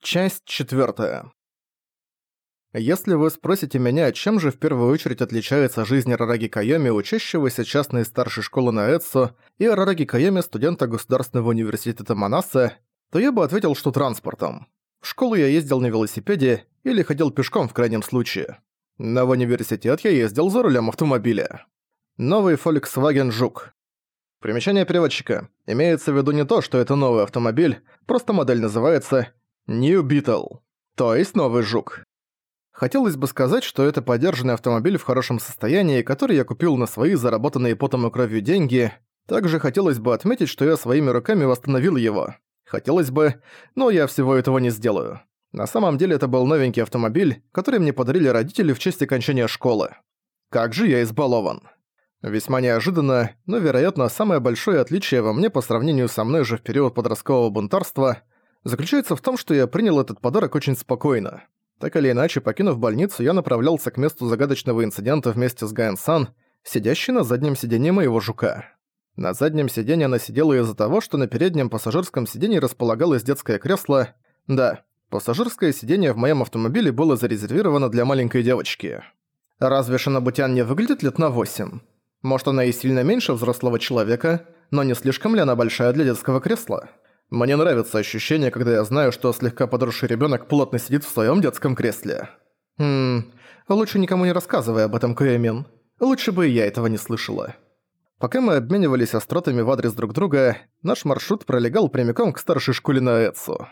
Часть четвертая. Если вы спросите меня, чем же в первую очередь отличается жизнь Рараги Кайоми, учащегося частной старшей школы на Эдсо, и Рараги Кайоми, студента Государственного университета Манаса, то я бы ответил, что транспортом. В школу я ездил на велосипеде или ходил пешком в крайнем случае. На в университет я ездил за рулем автомобиля. Новый Volkswagen Жук. Примечание переводчика. Имеется в виду не то, что это новый автомобиль, просто модель называется New Beetle, то есть новый жук. Хотелось бы сказать, что это подержанный автомобиль в хорошем состоянии, который я купил на свои заработанные потом и кровью деньги. Также хотелось бы отметить, что я своими руками восстановил его. Хотелось бы, но я всего этого не сделаю. На самом деле это был новенький автомобиль, который мне подарили родители в честь окончания школы. Как же я избалован. Весьма неожиданно, но, вероятно, самое большое отличие во мне по сравнению со мной же в период подросткового бунтарства заключается в том, что я принял этот подарок очень спокойно. Так или иначе, покинув больницу, я направлялся к месту загадочного инцидента вместе с Гаэн Сан, сидящей на заднем сиденье моего жука. На заднем сиденье она сидела из-за того, что на переднем пассажирском сиденье располагалось детское кресло. Да, пассажирское сиденье в моем автомобиле было зарезервировано для маленькой девочки. Разве Шинобутян не выглядит лет на восемь? Может, она и сильно меньше взрослого человека, но не слишком ли она большая для детского кресла? Мне нравится ощущение, когда я знаю, что слегка подросший ребенок плотно сидит в своем детском кресле. Хм, лучше никому не рассказывай об этом, Куэмин. Лучше бы я этого не слышала. Пока мы обменивались остротами в адрес друг друга, наш маршрут пролегал прямиком к старшей школе на Эцу.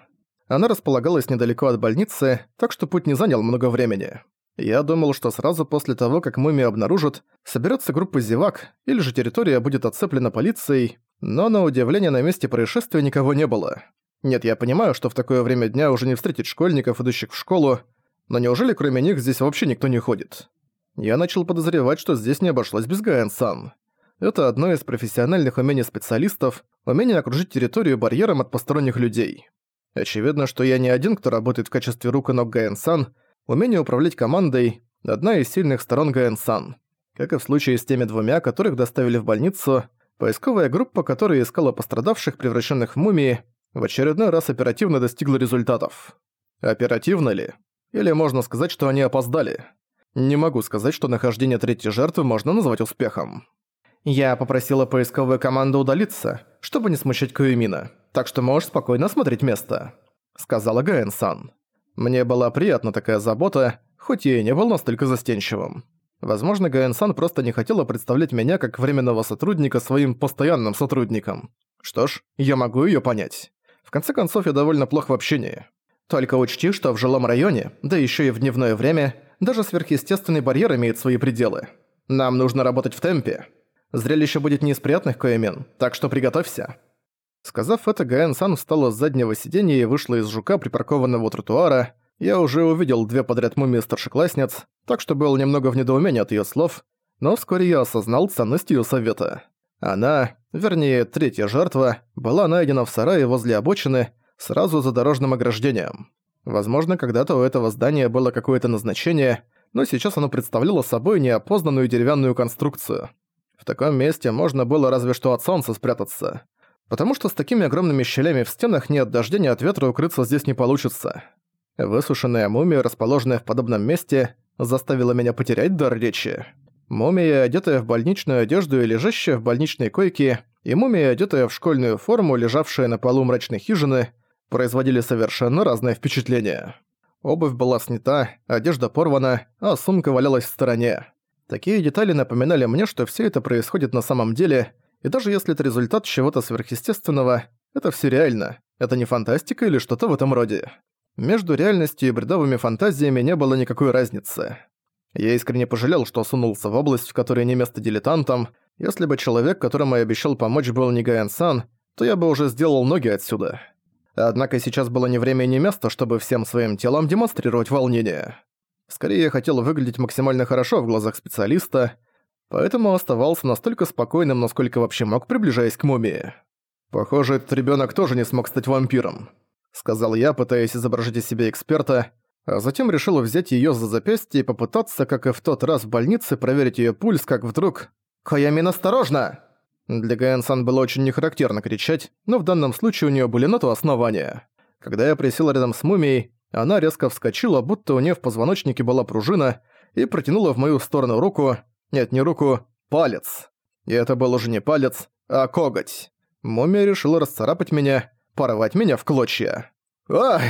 Она располагалась недалеко от больницы, так что путь не занял много времени. Я думал, что сразу после того, как мумию обнаружат, соберется группа зевак, или же территория будет отцеплена полицией, но на удивление на месте происшествия никого не было. Нет, я понимаю, что в такое время дня уже не встретить школьников, идущих в школу, но неужели кроме них здесь вообще никто не ходит? Я начал подозревать, что здесь не обошлось без Гаэн-сан. Это одно из профессиональных умений специалистов, умение окружить территорию барьером от посторонних людей. Очевидно, что я не один, кто работает в качестве рук и ног Гаэн-сан, Умение управлять командой – одна из сильных сторон Гаэн-сан. Как и в случае с теми двумя, которых доставили в больницу, поисковая группа, которая искала пострадавших, превращенных в мумии, в очередной раз оперативно достигла результатов. Оперативно ли? Или можно сказать, что они опоздали? Не могу сказать, что нахождение третьей жертвы можно назвать успехом. Я попросила поисковую команду удалиться, чтобы не смущать Куюмина, так что можешь спокойно осмотреть место», — сказала Гаэн-сан. Мне была приятна такая забота, хоть я и не был настолько застенчивым. Возможно, Гаэн-сан просто не хотела представлять меня как временного сотрудника своим постоянным сотрудником. Что ж, я могу её понять. В конце концов, я довольно плох в общении. Только учти, что в жилом районе, да ещё и в дневное время, даже сверхъестественный барьер имеет свои пределы. Нам нужно работать в темпе. Зрелище будет не из приятных, Коэмен, так что приготовься. Сказав это, Гаэн-сан встала с заднего сиденья и вышла из жука, припаркованного у тротуара. Я уже увидел две подряд мумии старшеклассниц, так что был немного в недоумении от её слов, но вскоре я осознал ценность её совета. Она, вернее, третья жертва, была найдена в сарае возле обочины, сразу за дорожным ограждением. Возможно, когда-то у этого здания было какое-то назначение, но сейчас оно представляло собой неопознанную деревянную конструкцию. В таком месте можно было разве что от солнца спрятаться потому что с такими огромными щелями в стенах ни от дождя, ни от ветра укрыться здесь не получится. Высушенная мумия, расположенная в подобном месте, заставила меня потерять дар речи. Мумия, одетая в больничную одежду и лежащая в больничной койке, и мумия, одетая в школьную форму, лежавшая на полу мрачной хижины, производили совершенно разное впечатление. Обувь была снята, одежда порвана, а сумка валялась в стороне. Такие детали напоминали мне, что все это происходит на самом деле – и даже если это результат чего-то сверхъестественного, это все реально. Это не фантастика или что-то в этом роде. Между реальностью и бредовыми фантазиями не было никакой разницы. Я искренне пожалел, что сунулся в область, в которой не место дилетантам. Если бы человек, которому я обещал помочь, был не Гаэн-сан, то я бы уже сделал ноги отсюда. Однако сейчас было не время и не место, чтобы всем своим телом демонстрировать волнение. Скорее, я хотел выглядеть максимально хорошо в глазах специалиста, поэтому оставался настолько спокойным, насколько вообще мог, приближаясь к мумии. «Похоже, этот ребёнок тоже не смог стать вампиром», — сказал я, пытаясь изображать из себя эксперта, а затем решил взять её за запястье и попытаться, как и в тот раз в больнице, проверить её пульс, как вдруг... «Хаямин, осторожно!» Для Гаэн-сан было очень нехарактерно кричать, но в данном случае у неё были на то основания. Когда я присел рядом с мумией, она резко вскочила, будто у нее в позвоночнике была пружина, и протянула в мою сторону руку, нет, не руку, палец. И это был уже не палец, а коготь. Мумия решила расцарапать меня, порвать меня в клочья. Ах!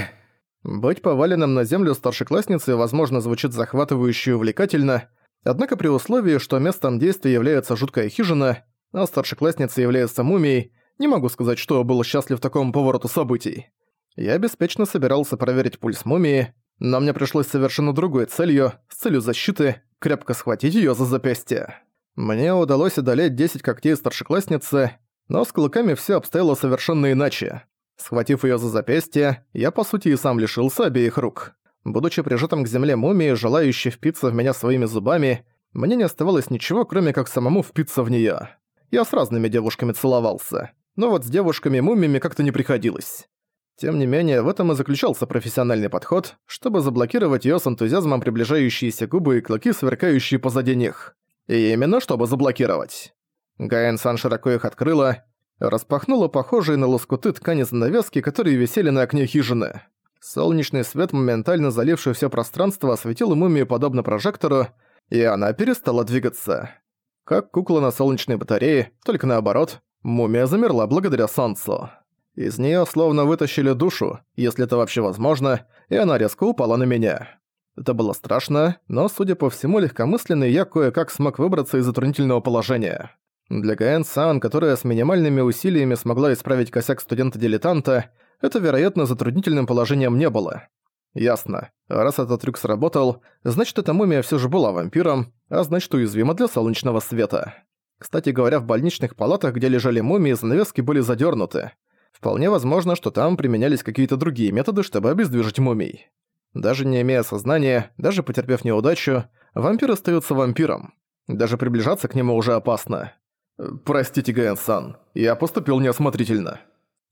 Быть поваленным на землю старшеклассницей, возможно, звучит захватывающе и увлекательно, однако при условии, что местом действия является жуткая хижина, а старшеклассница является мумией, не могу сказать, что был счастлив такому повороту событий. Я беспечно собирался проверить пульс мумии, но мне пришлось совершенно другой целью, с целью защиты, крепко схватить её за запястье. Мне удалось одолеть 10 когтей старшеклассницы, но с клыками всё обстояло совершенно иначе. Схватив её за запястье, я по сути и сам лишился обеих рук. Будучи прижатым к земле мумии, желающей впиться в меня своими зубами, мне не оставалось ничего, кроме как самому впиться в неё. Я с разными девушками целовался, но вот с девушками-мумиями как-то не приходилось. Тем не менее, в этом и заключался профессиональный подход, чтобы заблокировать её с энтузиазмом приближающиеся губы и клыки, сверкающие позади них. И именно чтобы заблокировать. Гаэн-сан широко их открыла, распахнула похожие на лоскуты ткани занавески, которые висели на окне хижины. Солнечный свет, моментально заливший всё пространство, осветил мумию подобно прожектору, и она перестала двигаться. Как кукла на солнечной батарее, только наоборот, мумия замерла благодаря солнцу. Из неё словно вытащили душу, если это вообще возможно, и она резко упала на меня. Это было страшно, но, судя по всему, легкомысленный я кое-как смог выбраться из затруднительного положения. Для Гаэн Сан, которая с минимальными усилиями смогла исправить косяк студента-дилетанта, это, вероятно, затруднительным положением не было. Ясно. Раз этот трюк сработал, значит, эта мумия всё же была вампиром, а значит, уязвима для солнечного света. Кстати говоря, в больничных палатах, где лежали мумии, занавески были задёрнуты. Вполне возможно, что там применялись какие-то другие методы, чтобы обездвижить мумий. Даже не имея сознания, даже потерпев неудачу, вампир остается вампиром. Даже приближаться к нему уже опасно. «Простите, Гаэн-сан, я поступил неосмотрительно».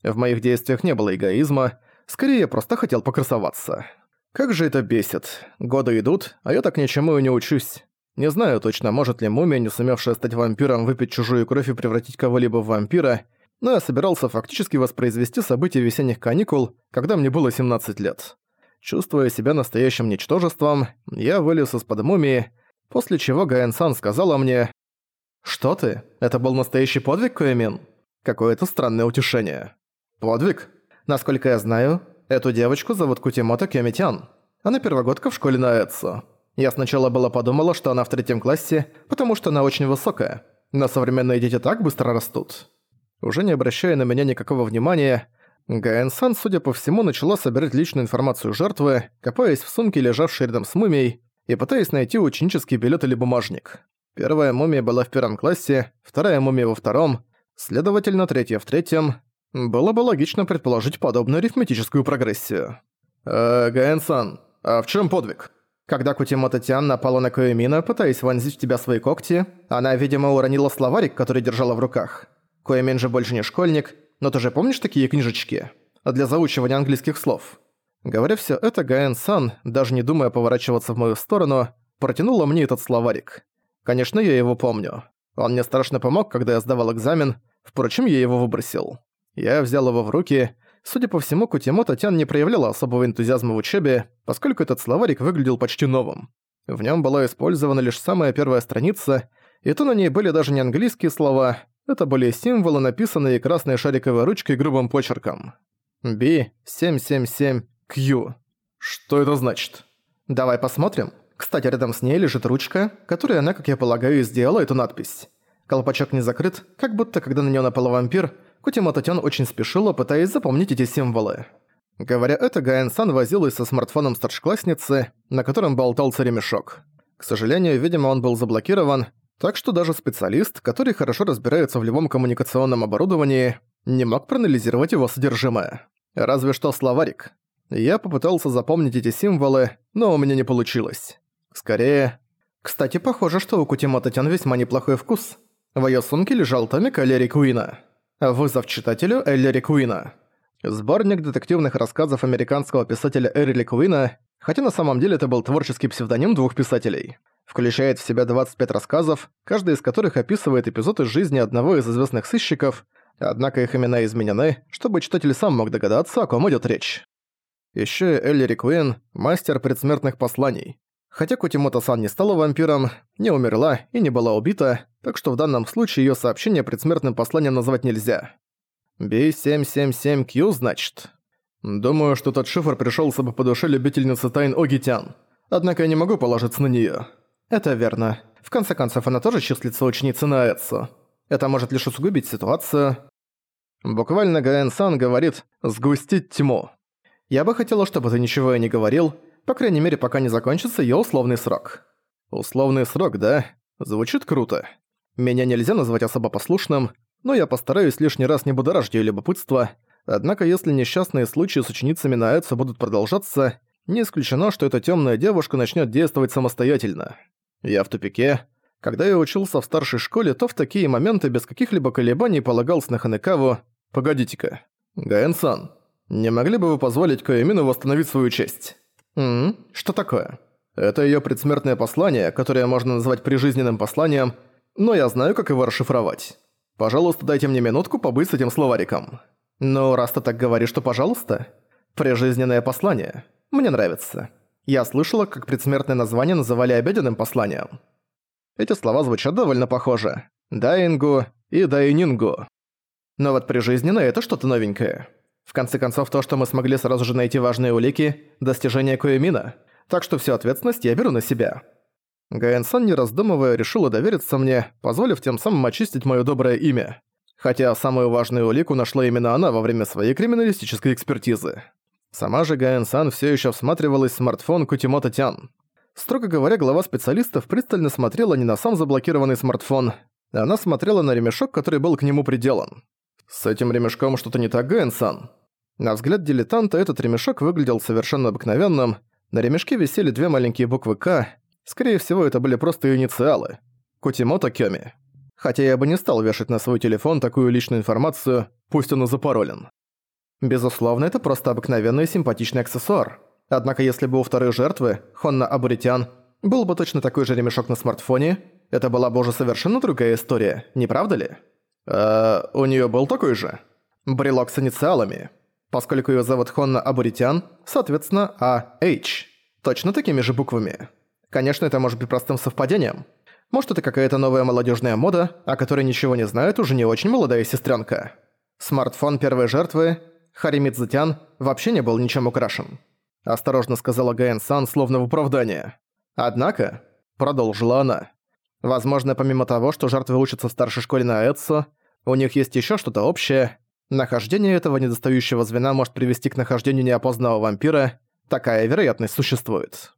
В моих действиях не было эгоизма, скорее я просто хотел покрасоваться. Как же это бесит. Годы идут, а я так ничему и не учусь. Не знаю точно, может ли мумия, не сумевшая стать вампиром, выпить чужую кровь и превратить кого-либо в вампира, но я собирался фактически воспроизвести события весенних каникул, когда мне было 17 лет. Чувствуя себя настоящим ничтожеством, я вылез из-под мумии, после чего Гаэн-сан сказала мне «Что ты? Это был настоящий подвиг, Коэмин?» Какое-то странное утешение. «Подвиг? Насколько я знаю, эту девочку зовут Кутимото Кемитян. Она первогодка в школе на Эдсо. Я сначала была подумала, что она в третьем классе, потому что она очень высокая. Но современные дети так быстро растут. Уже не обращая на меня никакого внимания, Гаэн-сан, судя по всему, начала собирать личную информацию жертвы, копаясь в сумке, лежавшей рядом с мумией, и пытаясь найти ученический билет или бумажник. Первая мумия была в первом классе, вторая мумия во втором, следовательно, третья в третьем. Было бы логично предположить подобную арифметическую прогрессию. «Э, Гаэн-сан, а в чем подвиг?» Когда Кутимото Тян напала на Коэмина, пытаясь вонзить в тебя свои когти, она, видимо, уронила словарик, который держала в руках. Коэмин же больше не школьник, но ты же помнишь такие книжечки? Для заучивания английских слов. Говоря все это, Гаэн Сан, даже не думая поворачиваться в мою сторону, протянула мне этот словарик. Конечно, я его помню. Он мне страшно помог, когда я сдавал экзамен, впрочем, я его выбросил. Я взял его в руки. Судя по всему, Кутимото Тян не проявляла особого энтузиазма в учебе, поскольку этот словарик выглядел почти новым. В нем была использована лишь самая первая страница, и то на ней были даже не английские слова, это были символы, написанные красной шариковой ручкой грубым почерком. B777Q. Что это значит? Давай посмотрим. Кстати, рядом с ней лежит ручка, которой она, как я полагаю, сделала эту надпись. Колпачок не закрыт, как будто когда на неё напал вампир, Кутимото Тён очень спешила, пытаясь запомнить эти символы. Говоря это, Гаэн-сан возилась со смартфоном старшеклассницы, на котором болтался ремешок. К сожалению, видимо, он был заблокирован, так что даже специалист, который хорошо разбирается в любом коммуникационном оборудовании, не мог проанализировать его содержимое. Разве что словарик. Я попытался запомнить эти символы, но у меня не получилось. Скорее... Кстати, похоже, что у Кутимото Тян весьма неплохой вкус. В её сумке лежал томик Эллери Куина. Вызов читателю Эллери Куина. Сборник детективных рассказов американского писателя Эрли Куина, хотя на самом деле это был творческий псевдоним двух писателей включает в себя 25 рассказов, каждый из которых описывает эпизод из жизни одного из известных сыщиков, Однако их имена изменены, чтобы читатель сам мог догадаться, о ком идет речь. Еще и Эллири Куин – мастер предсмертных посланий. Хотя Кутимото-сан не стала вампиром, не умерла и не была убита, так что в данном случае ее сообщение предсмертным посланием назвать нельзя. B777Q, значит. Думаю, что тот шифр пришелся бы по душе любительницы тайн Огитян. Однако я не могу положиться на нее. Это верно. В конце концов, она тоже числится ученицей на Эдсо. Это может лишь усугубить ситуацию. Буквально Гаэн-сан говорит «сгустить тьму». Я бы хотела, чтобы ты ничего и не говорил, по крайней мере, пока не закончится её условный срок. Условный срок, да? Звучит круто. Меня нельзя назвать особо послушным, но я постараюсь лишний раз не будоражить её любопытство. Однако, если несчастные случаи с ученицами на Эдсо будут продолжаться, не исключено, что эта тёмная девушка начнёт действовать самостоятельно. Я в тупике. Когда я учился в старшей школе, то в такие моменты без каких-либо колебаний полагался на Ханекаву. Погодите-ка. Гаэн-сан, не могли бы вы позволить Коэмину восстановить свою честь? «М? Что такое?» «Это её предсмертное послание, которое можно назвать прижизненным посланием, но я знаю, как его расшифровать. Пожалуйста, дайте мне минутку побыть с этим словариком». «Ну, раз ты так говоришь, то пожалуйста. Прижизненное послание. Мне нравится. Я слышала, как предсмертное название называли обеденным посланием». Эти слова звучат довольно похоже. «Дайингу» и «дайнингу». Но вот прижизненное – это что-то новенькое. В конце концов, то, что мы смогли сразу же найти важные улики – достижение Коэмина. Так что всю ответственность я беру на себя. Гаэнсан, не раздумывая, решила довериться мне, позволив тем самым очистить моё доброе имя. Хотя самую важную улику нашла именно она во время своей криминалистической экспертизы. Сама же Гаэн-сан всё ещё всматривалась в смартфон Кутимото Тян. Строго говоря, глава специалистов пристально смотрела не на сам заблокированный смартфон, а она смотрела на ремешок, который был к нему приделан. «С этим ремешком что-то не так, Гэн-сан?» На взгляд дилетанта этот ремешок выглядел совершенно обыкновенным. На ремешке висели две маленькие буквы «К». Скорее всего, это были просто инициалы. Кутимото Кёми. Хотя я бы не стал вешать на свой телефон такую личную информацию, пусть он и запаролен. Безусловно, это просто обыкновенный симпатичный аксессуар. Однако если бы у второй жертвы, Хонна Абуритян, был бы точно такой же ремешок на смартфоне, это была бы уже совершенно другая история, не правда ли? А у нее был такой же? Брелок с инициалами. Поскольку ее зовут Хонна Абуритян, соответственно, А.H. Точно такими же буквами. Конечно, это может быть простым совпадением. Может, это какая-то новая молодежная мода, о которой ничего не знает уже не очень молодая сестренка. Смартфон первой жертвы, Харимидзутян, вообще не был ничем украшен. Осторожно сказала Гаэн Сан, словно в оправдание. Однако, продолжила она, Возможно, помимо того, что жертвы учатся в старшей школе на Эдсо, у них есть еще что-то общее. Нахождение этого недостающего звена может привести к нахождению неопознанного вампира. Такая вероятность существует.